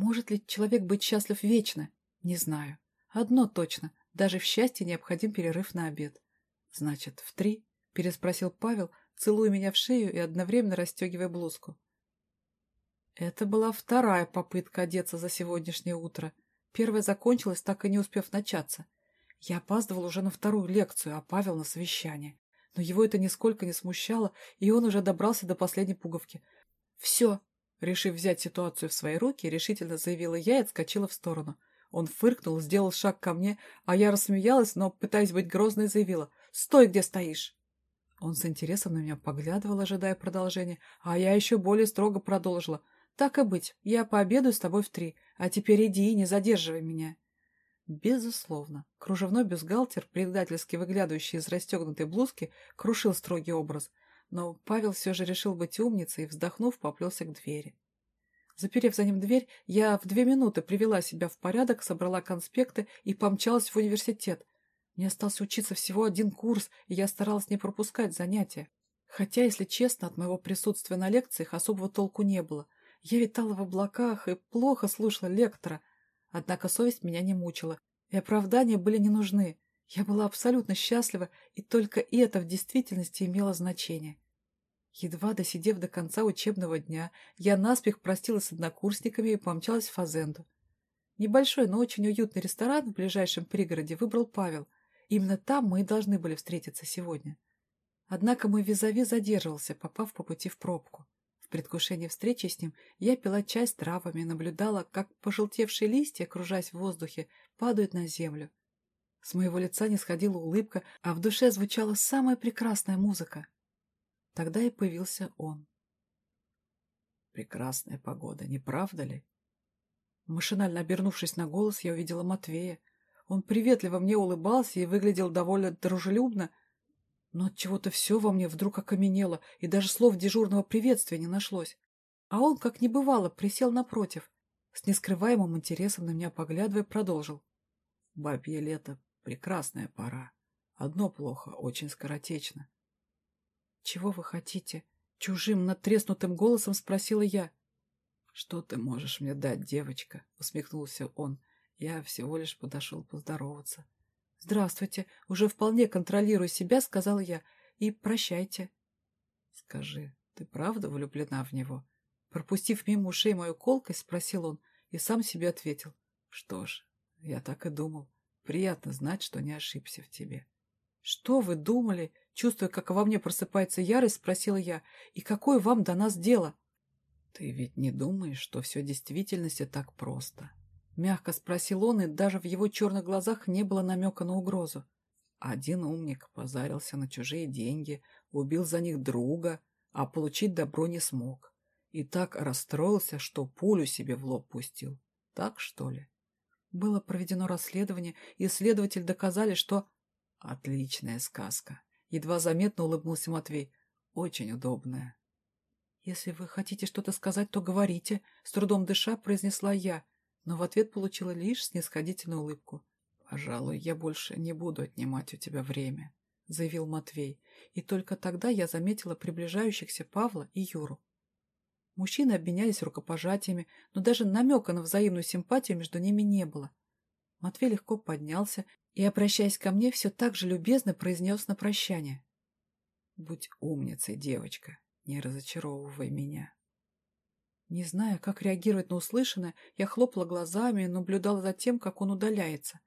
Может ли человек быть счастлив вечно? Не знаю. Одно точно. Даже в счастье необходим перерыв на обед. Значит, в три? Переспросил Павел, целуя меня в шею и одновременно расстегивая блузку. Это была вторая попытка одеться за сегодняшнее утро. Первая закончилась, так и не успев начаться. Я опаздывал уже на вторую лекцию, а Павел на совещание. Но его это нисколько не смущало, и он уже добрался до последней пуговки. «Все!» Решив взять ситуацию в свои руки, решительно заявила я и отскочила в сторону. Он фыркнул, сделал шаг ко мне, а я рассмеялась, но, пытаясь быть грозной, заявила «Стой, где стоишь!» Он с интересом на меня поглядывал, ожидая продолжения, а я еще более строго продолжила – так и быть, я пообедаю с тобой в три, а теперь иди и не задерживай меня. Безусловно, кружевной бюстгальтер, предательски выглядывающий из расстегнутой блузки, крушил строгий образ, но Павел все же решил быть умницей и, вздохнув, поплелся к двери. Заперев за ним дверь, я в две минуты привела себя в порядок, собрала конспекты и помчалась в университет. Мне остался учиться всего один курс, и я старалась не пропускать занятия. Хотя, если честно, от моего присутствия на лекциях особого толку не было — я витала в облаках и плохо слушала лектора. Однако совесть меня не мучила, и оправдания были не нужны. Я была абсолютно счастлива, и только это в действительности имело значение. Едва досидев до конца учебного дня, я наспех простилась с однокурсниками и помчалась в Фазенду. Небольшой, но очень уютный ресторан в ближайшем пригороде выбрал Павел. Именно там мы и должны были встретиться сегодня. Однако мой визави задерживался, попав по пути в пробку предвкушении встречи с ним я пила чай с травами, наблюдала, как пожелтевшие листья, кружась в воздухе, падают на землю. С моего лица не сходила улыбка, а в душе звучала самая прекрасная музыка. Тогда и появился он. Прекрасная погода, не правда ли? Машинально обернувшись на голос, я увидела Матвея. Он приветливо мне улыбался и выглядел довольно дружелюбно, но от чего-то все во мне вдруг окаменело, и даже слов дежурного приветствия не нашлось. А он, как не бывало, присел напротив, с нескрываемым интересом на меня поглядывая, продолжил. Бабье лето — прекрасная пора. Одно плохо, очень скоротечно. — Чего вы хотите? — чужим, натреснутым голосом спросила я. — Что ты можешь мне дать, девочка? — усмехнулся он. Я всего лишь подошел поздороваться. — «Здравствуйте. Уже вполне контролирую себя», — сказал я. «И прощайте». «Скажи, ты правда влюблена в него?» Пропустив мимо ушей мою колкость, спросил он и сам себе ответил. «Что ж, я так и думал. Приятно знать, что не ошибся в тебе». «Что вы думали?» Чувствуя, как во мне просыпается ярость, спросила я. «И какое вам до нас дело?» «Ты ведь не думаешь, что все в действительности так просто?» Мягко спросил он, и даже в его черных глазах не было намека на угрозу. Один умник позарился на чужие деньги, убил за них друга, а получить добро не смог. И так расстроился, что пулю себе в лоб пустил. Так, что ли? Было проведено расследование, и следователь доказали, что... Отличная сказка. Едва заметно улыбнулся Матвей. Очень удобная. Если вы хотите что-то сказать, то говорите, с трудом дыша произнесла я но в ответ получила лишь снисходительную улыбку. «Пожалуй, я больше не буду отнимать у тебя время», — заявил Матвей, и только тогда я заметила приближающихся Павла и Юру. Мужчины обменялись рукопожатиями, но даже намека на взаимную симпатию между ними не было. Матвей легко поднялся и, обращаясь ко мне, все так же любезно произнес на прощание. «Будь умницей, девочка, не разочаровывай меня». Не зная, как реагировать на услышанное, я хлопала глазами и наблюдала за тем, как он удаляется.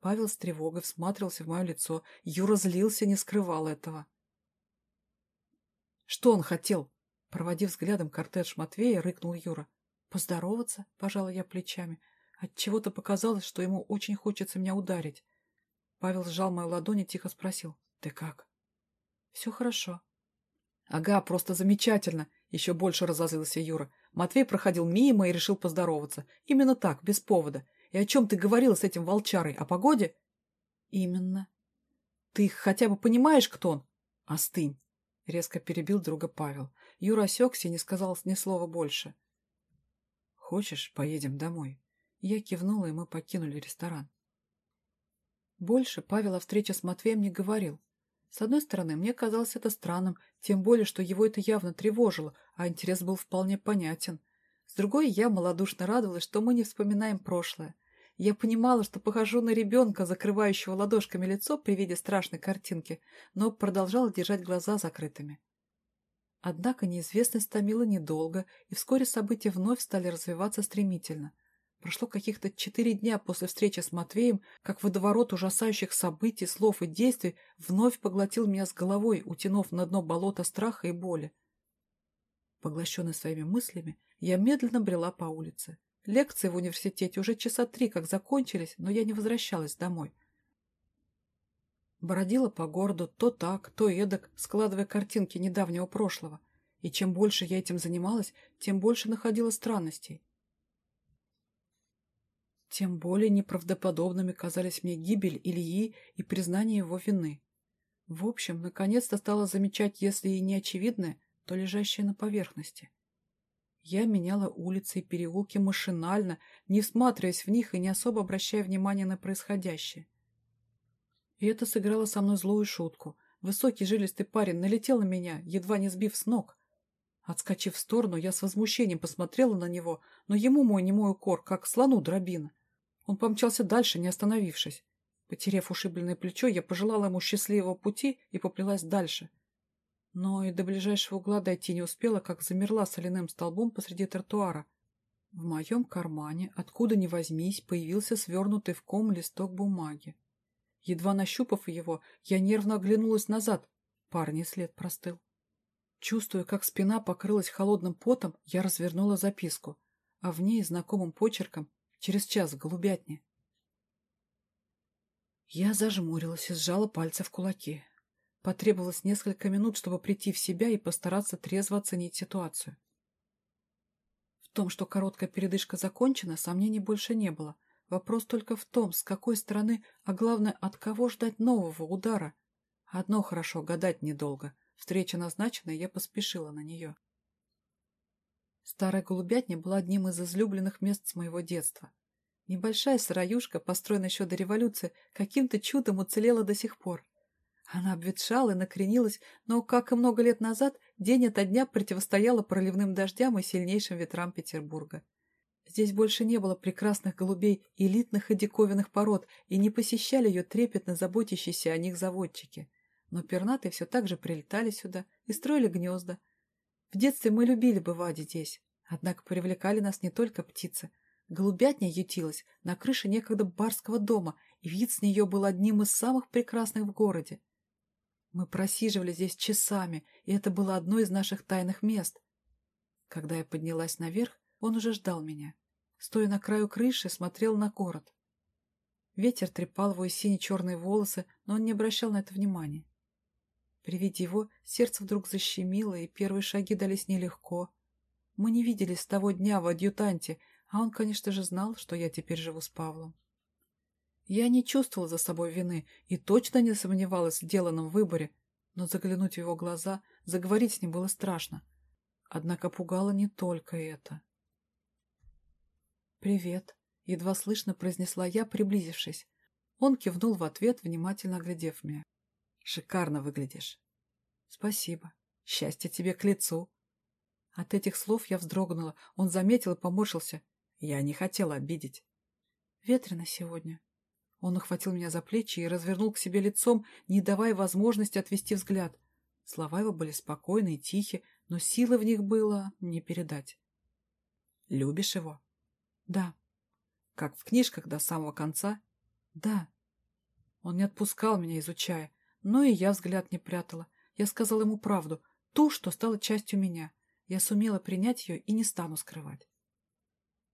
Павел с тревогой всматривался в мое лицо. Юра злился, не скрывал этого. «Что он хотел?» Проводив взглядом кортеж Матвея, рыкнул Юра. «Поздороваться?» — пожала я плечами. Отчего-то показалось, что ему очень хочется меня ударить. Павел сжал мою ладонь и тихо спросил. «Ты как?» «Все хорошо». «Ага, просто замечательно!» — еще больше разозлился Юра. Матвей проходил мимо и решил поздороваться. Именно так, без повода. И о чем ты говорила с этим волчарой? О погоде? Именно. Ты хотя бы понимаешь, кто он? Остынь. Резко перебил друга Павел. Юра осекся и не сказал ни слова больше. Хочешь, поедем домой? Я кивнула, и мы покинули ресторан. Больше Павел о встрече с Матвеем не говорил. С одной стороны, мне казалось это странным, тем более, что его это явно тревожило, а интерес был вполне понятен. С другой, я малодушно радовалась, что мы не вспоминаем прошлое. Я понимала, что похожу на ребенка, закрывающего ладошками лицо при виде страшной картинки, но продолжала держать глаза закрытыми. Однако неизвестность томила недолго, и вскоре события вновь стали развиваться стремительно. Прошло каких-то четыре дня после встречи с Матвеем, как водоворот ужасающих событий, слов и действий вновь поглотил меня с головой, утянув на дно болота страха и боли. Поглощенный своими мыслями, я медленно брела по улице. Лекции в университете уже часа три как закончились, но я не возвращалась домой. Бродила по городу то так, то эдак, складывая картинки недавнего прошлого. И чем больше я этим занималась, тем больше находила странностей. Тем более неправдоподобными казались мне гибель Ильи и признание его вины. В общем, наконец-то стала замечать, если и не очевидное, то лежащее на поверхности. Я меняла улицы и переулки машинально, не всматриваясь в них и не особо обращая внимания на происходящее. И это сыграло со мной злую шутку. Высокий жилистый парень налетел на меня, едва не сбив с ног. Отскочив в сторону, я с возмущением посмотрела на него, но ему мой немой укор, как слону дробина. Он помчался дальше, не остановившись. Потеряв ушибленное плечо, я пожелала ему счастливого пути и поплелась дальше — но и до ближайшего угла дойти не успела, как замерла соляным столбом посреди тротуара. В моем кармане, откуда ни возьмись, появился свернутый в ком листок бумаги. Едва нащупав его, я нервно оглянулась назад. Парни след простыл. Чувствуя, как спина покрылась холодным потом, я развернула записку, а в ней знакомым почерком «Через час в голубятне». Я зажмурилась и сжала пальцы в кулаки. Потребовалось несколько минут, чтобы прийти в себя и постараться трезво оценить ситуацию. В том, что короткая передышка закончена, сомнений больше не было. Вопрос только в том, с какой стороны, а главное, от кого ждать нового удара. Одно хорошо, гадать недолго. Встреча назначена, и я поспешила на нее. Старая голубятня была одним из излюбленных мест с моего детства. Небольшая сыроюшка, построенная еще до революции, каким-то чудом уцелела до сих пор. Она обветшала и накренилась, но, как и много лет назад, день ото дня противостояла проливным дождям и сильнейшим ветрам Петербурга. Здесь больше не было прекрасных голубей, элитных и диковинных пород, и не посещали ее трепетно заботящиеся о них заводчики. Но пернатые все так же прилетали сюда и строили гнезда. В детстве мы любили бывать здесь, однако привлекали нас не только птицы. Голубятня ютилась на крыше некогда барского дома, и вид с нее был одним из самых прекрасных в городе. Мы просиживали здесь часами, и это было одно из наших тайных мест. Когда я поднялась наверх, он уже ждал меня. Стоя на краю крыши, смотрел на город. Ветер трепал его сине-черные волосы, но он не обращал на это внимания. При виде его сердце вдруг защемило, и первые шаги дались нелегко. Мы не виделись с того дня в адъютанте, а он, конечно же, знал, что я теперь живу с Павлом. Я не чувствовала за собой вины и точно не сомневалась в сделанном выборе, но заглянуть в его глаза, заговорить с ним было страшно. Однако пугало не только это. «Привет», — едва слышно произнесла я, приблизившись. Он кивнул в ответ, внимательно оглядев меня. «Шикарно выглядишь». «Спасибо. Счастье тебе к лицу». От этих слов я вздрогнула. Он заметил и поморщился. Я не хотела обидеть. «Ветрено сегодня», он охватил меня за плечи и развернул к себе лицом, не давая возможности отвести взгляд. Слова его были спокойны и тихи, но силы в них было не передать. «Любишь его?» «Да». «Как в книжках до самого конца?» «Да». Он не отпускал меня, изучая, но и я взгляд не прятала. Я сказала ему правду, ту, что стала частью меня. Я сумела принять ее и не стану скрывать.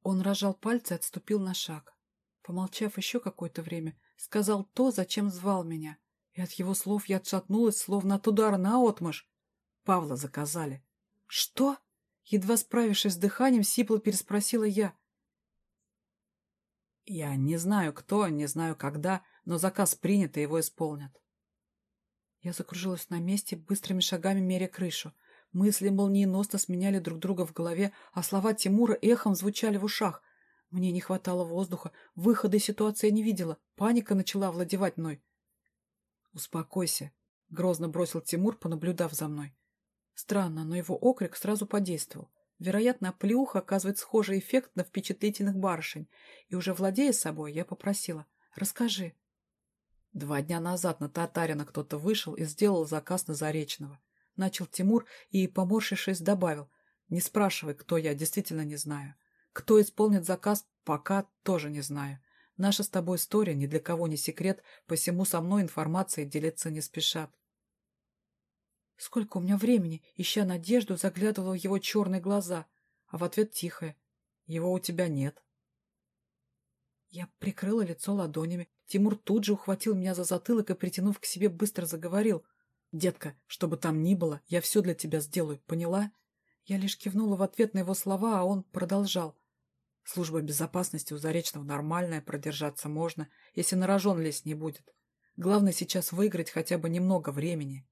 Он разжал пальцы и отступил на шаг. Помолчав еще какое-то время, сказал то, зачем звал меня, и от его слов я отшатнулась, словно от удара наотмашь. Павла заказали. «Что?» Едва справившись с дыханием, сипло переспросила я. «Я не знаю, кто, не знаю, когда, но заказ принят, и его исполнят». Я закружилась на месте, быстрыми шагами меря крышу. Мысли молниеносно сменяли друг друга в голове, а слова Тимура эхом звучали в ушах. Мне не хватало воздуха, выхода из ситуации не видела, паника начала овладевать мной. «Успокойся», — грозно бросил Тимур, понаблюдав за мной. Странно, но его окрик сразу подействовал. Вероятно, плюха оказывает схожий эффект на впечатлительных барышень, и уже владея собой, я попросила «Расскажи». Два дня назад на Татарина кто-то вышел и сделал заказ на Заречного. Начал Тимур и, поморщившись, добавил «Не спрашивай, кто я, действительно не знаю. Кто исполнит заказ, пока тоже не знаю. Наша с тобой история ни для кого не секрет, посему со мной информацией делиться не спешат. Сколько у меня времени, ища надежду, заглядывала в его черные глаза, а в ответ тихое. Его у тебя нет. Я прикрыла лицо ладонями. Тимур тут же ухватил меня за затылок и, притянув к себе, быстро заговорил. «Детка, что бы там ни было, я все для тебя сделаю, поняла?» Я лишь кивнула в ответ на его слова, а он продолжал. «Служба безопасности у Заречного нормальная, продержаться можно, если на рожон лезть не будет. Главное сейчас выиграть хотя бы немного времени».